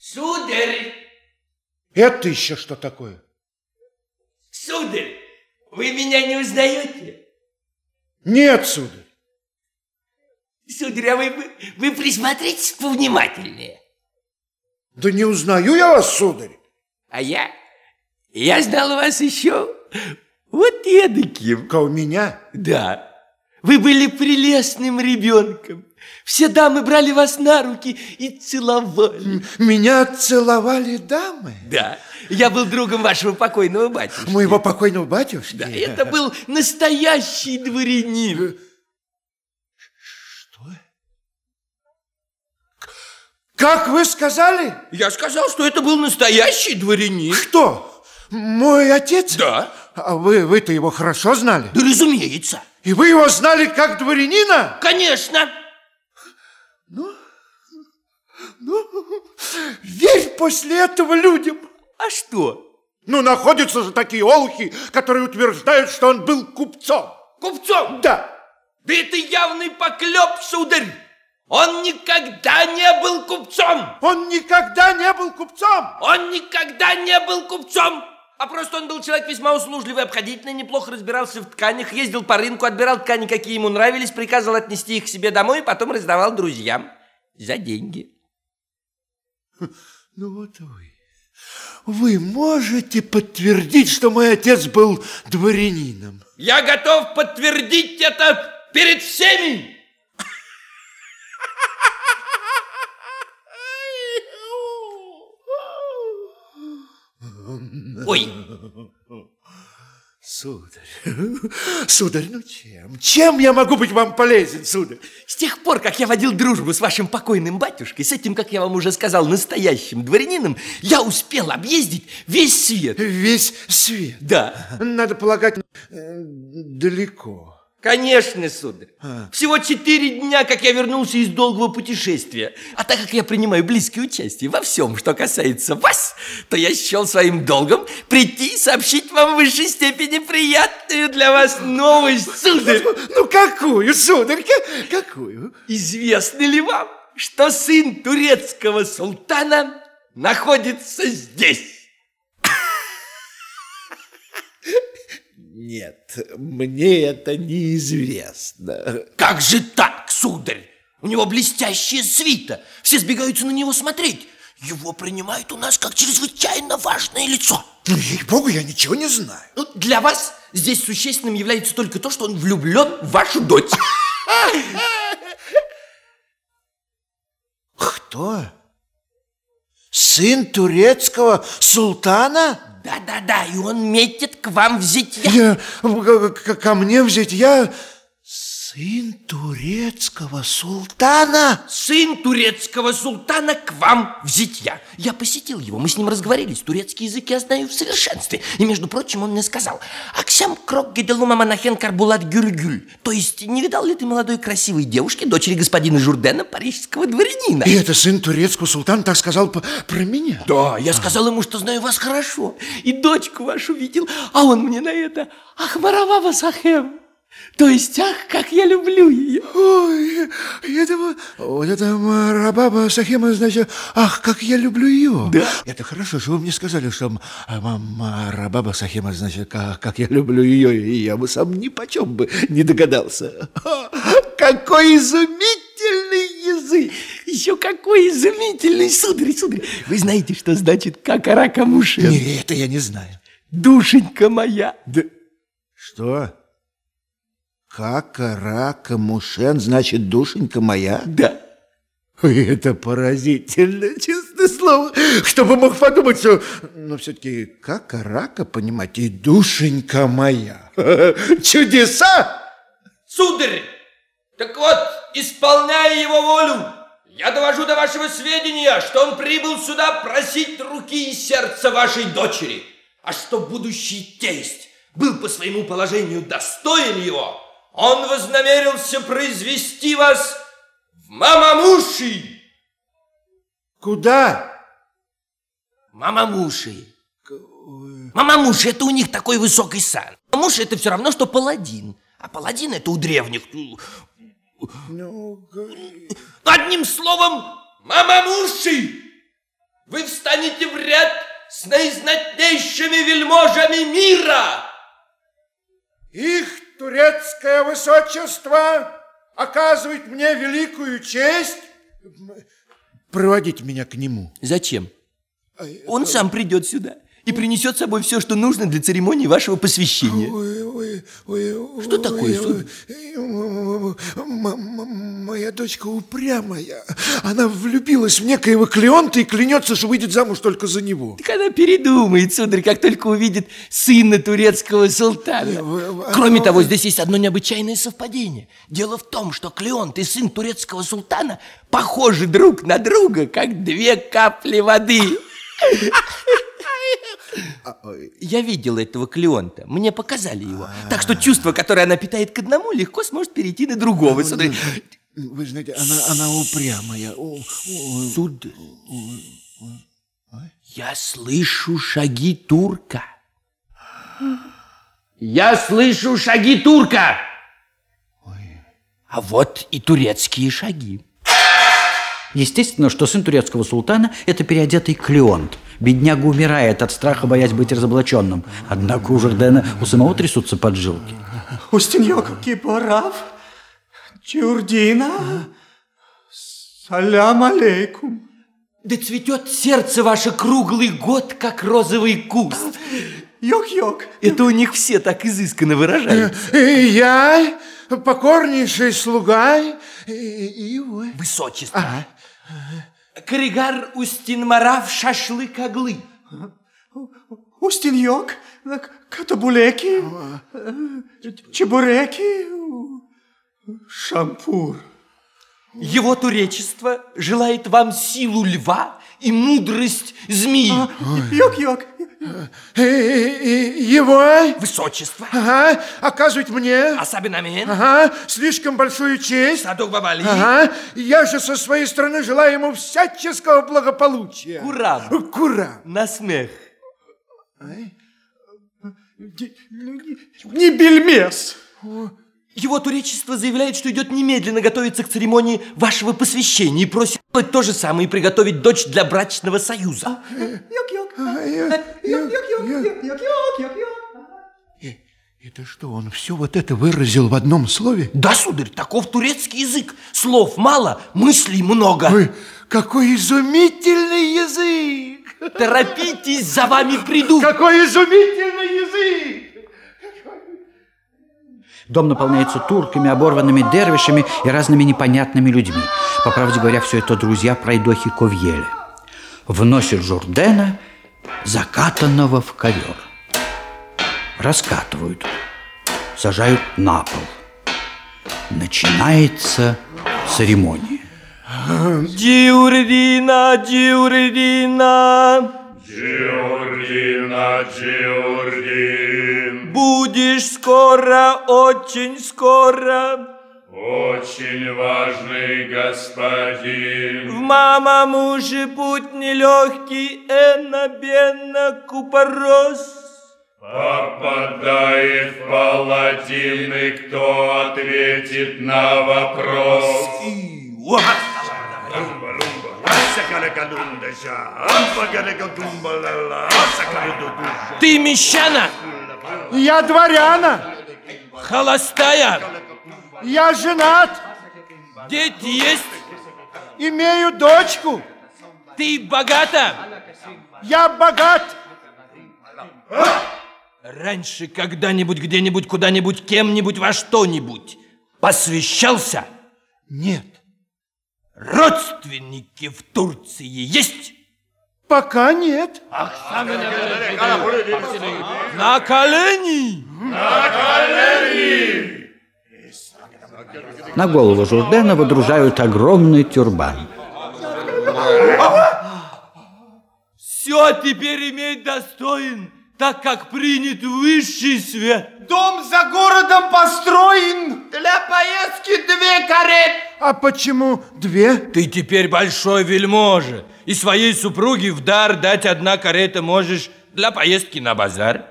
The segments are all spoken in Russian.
Сударь! Это еще что такое? Сударь, вы меня не узнаете? Нет, сударь. Сударь, а вы, вы, вы присмотритесь повнимательнее. Да не узнаю я вас, сударь. А я, я знал вас еще вот эдаким. Ка у меня? Да. Вы были прелестным ребенком. Все дамы брали вас на руки и целовали. Меня целовали дамы? Да. Я был другом вашего покойного батюшки. Моего покойного батюшки? Да, это был настоящий дворянин. Что? Как вы сказали? Я сказал, что это был настоящий дворянин. Кто? Мой отец? Да. А вы, вы-то его хорошо знали? Да, разумеется. И вы его знали как дворянина? Конечно. Ну, ну, верь после этого людям. А что? Ну, находятся же такие олухи, которые утверждают, что он был купцом. Купцом? Да. Да это явный поклеп, сударь. Он никогда не был купцом. Он никогда не был купцом. Он никогда не был купцом. А просто он был человек весьма услужливый, обходительный, неплохо разбирался в тканях, ездил по рынку, отбирал ткани, какие ему нравились, приказывал отнести их к себе домой и потом раздавал друзьям за деньги. Ну вот вы. Вы можете подтвердить, что мой отец был дворянином? Я готов подтвердить это перед всеми. Ой. Сударь, сударь, ну чем? Чем я могу быть вам полезен, сударь? С тех пор, как я водил дружбу с вашим покойным батюшкой, с этим, как я вам уже сказал, настоящим дворянином, я успел объездить весь свет. Весь свет? Да. Надо полагать, э, далеко. Конечно, сударь. Всего четыре дня, как я вернулся из долгого путешествия. А так как я принимаю близкое участие во всем, что касается вас, то я счел своим долгом прийти и сообщить вам в высшей степени приятную для вас новость, сударь. Ну, какую, сударь, какую? Известно ли вам, что сын турецкого султана находится здесь? Нет, мне это неизвестно. Как же так, сударь? У него блестящая свита. Все сбегаются на него смотреть. Его принимают у нас как чрезвычайно важное лицо. Ну, ей-богу, я ничего не знаю. Ну, для вас здесь существенным является только то, что он влюблен в вашу дочь. Кто? Сын турецкого султана? Да-да-да, и он метит к вам в зятья. Я, ко, ко мне в зятья? Сын турецкого султана? Сын турецкого султана к вам в зятья. Я посетил его, мы с ним разговорились. Турецкий язык я знаю в совершенстве. И, между прочим, он мне сказал, Аксям крок геделума монахен карбулат гюль-гюль. То есть, не видал ли ты молодой красивой девушки, дочери господина Журдена, парижского дворянина? И это сын турецкого султана так сказал про меня? Да, я сказал ему, что знаю вас хорошо. И дочку вашу видел, а он мне на это, ах, маравава сахем. То есть, ах, как я люблю ее. Ой, это вот это Марабаба Сахема, значит, ах, как я люблю ее. Да. Это хорошо, что вы мне сказали, что Марабаба Сахема, значит, как, как я люблю ее, и я бы сам ни почем бы не догадался. Какой изумительный язык! Еще какой изумительный, сударь, сударь. Вы знаете, что значит какарака мушен? Нет, это я не знаю. Душенька моя. Да. Что? Какарака мушен, значит, душенька моя? Да. Ой, это поразительно, честное слово. Кто бы мог подумать, что... Но все-таки какарака, понимаете, и душенька моя. Чудеса! Сударь, так вот, исполняя его волю, я довожу до вашего сведения, что он прибыл сюда просить руки и сердца вашей дочери, а что будущий тесть был по своему положению достоин его, он вознамерился произвести вас в Мамамуши. Куда? Мамамуши. Мамамуши – это у них такой высокий сан. Мамуши – это все равно, что паладин. А паладин – это у древних. Ну, Одним словом, Мамамуши. Вы наизнатнейшими вельможами мира. Их турецкое высочество оказывает мне великую честь проводить меня к нему. Зачем? Он сам придет сюда и принесет с собой все, что нужно для церемонии вашего посвящения. Ой, ой, ой, Что такое, сударь? Моя дочка упрямая. Она влюбилась в некоего Клеонта и клянется, что выйдет замуж только за него. Так она передумает, сударь, как только увидит сына турецкого султана. вы- Кроме того, здесь есть одно необычайное совпадение. Дело в том, что Клеонт и сын турецкого султана похожи друг на друга, как две капли воды. Я видел этого Клеонта, мне показали его. Так что чувство, которое она питает к одному, легко сможет перейти на другого, сударь. Вы знаете, она, она упрямая. Сударь, я слышу шаги турка. Я слышу шаги турка. А вот и турецкие шаги. Естественно, что сын турецкого султана – это переодетый Клеонт. Бедняга умирает от страха, боясь быть разоблаченным. Однако у Жордена у самого трясутся поджилки. Устиньок Кипарав, Чурдина, салям алейкум. Да цветет сердце ваше круглый год, как розовый куст. Йок-йок. Это у них все так изысканно выражают. И я, покорнейший слуга, и, и вы. Высочество. Коригар Устинмарав шашлык оглы. Устиньок, катабулеки, чебуреки, шампур. Его туречество желает вам силу льва и мудрость змеи. Йок-йок. И, и- и его, Высочество. ага, оказывать мне, Асабинамен. ага, слишком большую честь. Садок Бабали. Ага, я же со своей стороны желаю ему всяческого благополучия. Курам. Кура. На смех. Не бельмес. Его туречество заявляет, что идет немедленно готовиться к церемонии вашего посвящения и просит сделать то же самое и приготовить дочь для брачного союза. Йок-йок. Это что, он все вот это выразил в одном слове? Да, сударь, таков турецкий язык. Слов мало, мыслей много. Ой, какой изумительный язык! Торопитесь, за вами придут. Какой изумительный язык! Дом наполняется турками, оборванными дервишами и разными непонятными людьми. По правде говоря, все это друзья пройдохи Ковьеля. Вносят Журдена, закатанного в ковер. Раскатывают, сажают на пол. Начинается церемония. Диурдина, Диурдина, Джиурдина, Джиурдин, будешь скоро, очень скоро. очень важный господин. В мама мужи путь нелегкий, эна бена купорос. Попадает в палатины, кто ответит на вопрос. Ты мещана, Я дворяна, холостая, я женат, дети есть, имею дочку, ты богата. я богат. Раньше когда-нибудь, где-нибудь, куда-нибудь, кем-нибудь, во что-нибудь посвящался? Нет, Родственники в Турции есть? Пока нет. На колени! На голову Журдена водружают огромный тюрбан. Все теперь имеет достоин, так как принят высший свет. Дом за городом построен. Для поездки две кареты. А почему две? Ты теперь большой вельможа, и своей супруге в дар дать одна карета можешь для поездки на базар.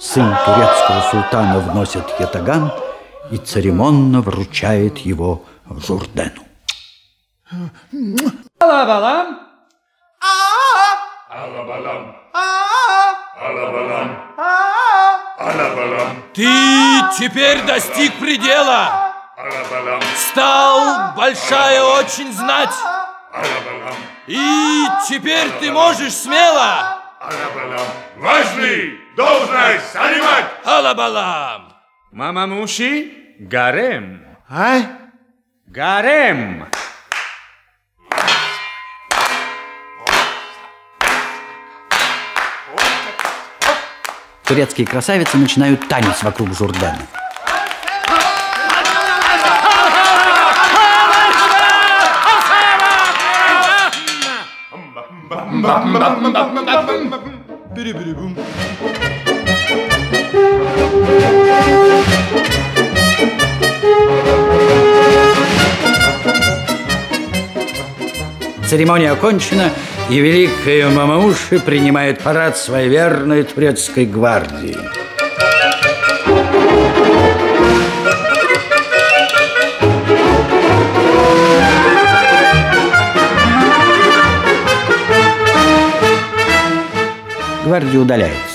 Сын турецкого султана вносит ятаган и церемонно вручает его Журдену. Алабалам. А-а-а. Алабалам. А-а-а. Алабалам. Ты теперь достиг предела. Алабалам. Стал большая очень знать. И теперь ты можешь смело. Алабалам. Важный должность занимать. Алабалам. Мамамуши, гарем. А? Гарем. Турецкие красавицы начинают танец вокруг Церемония окончена, и великая Мамауши принимает парад своей верной турецкой гвардии. Гвардия удаляется.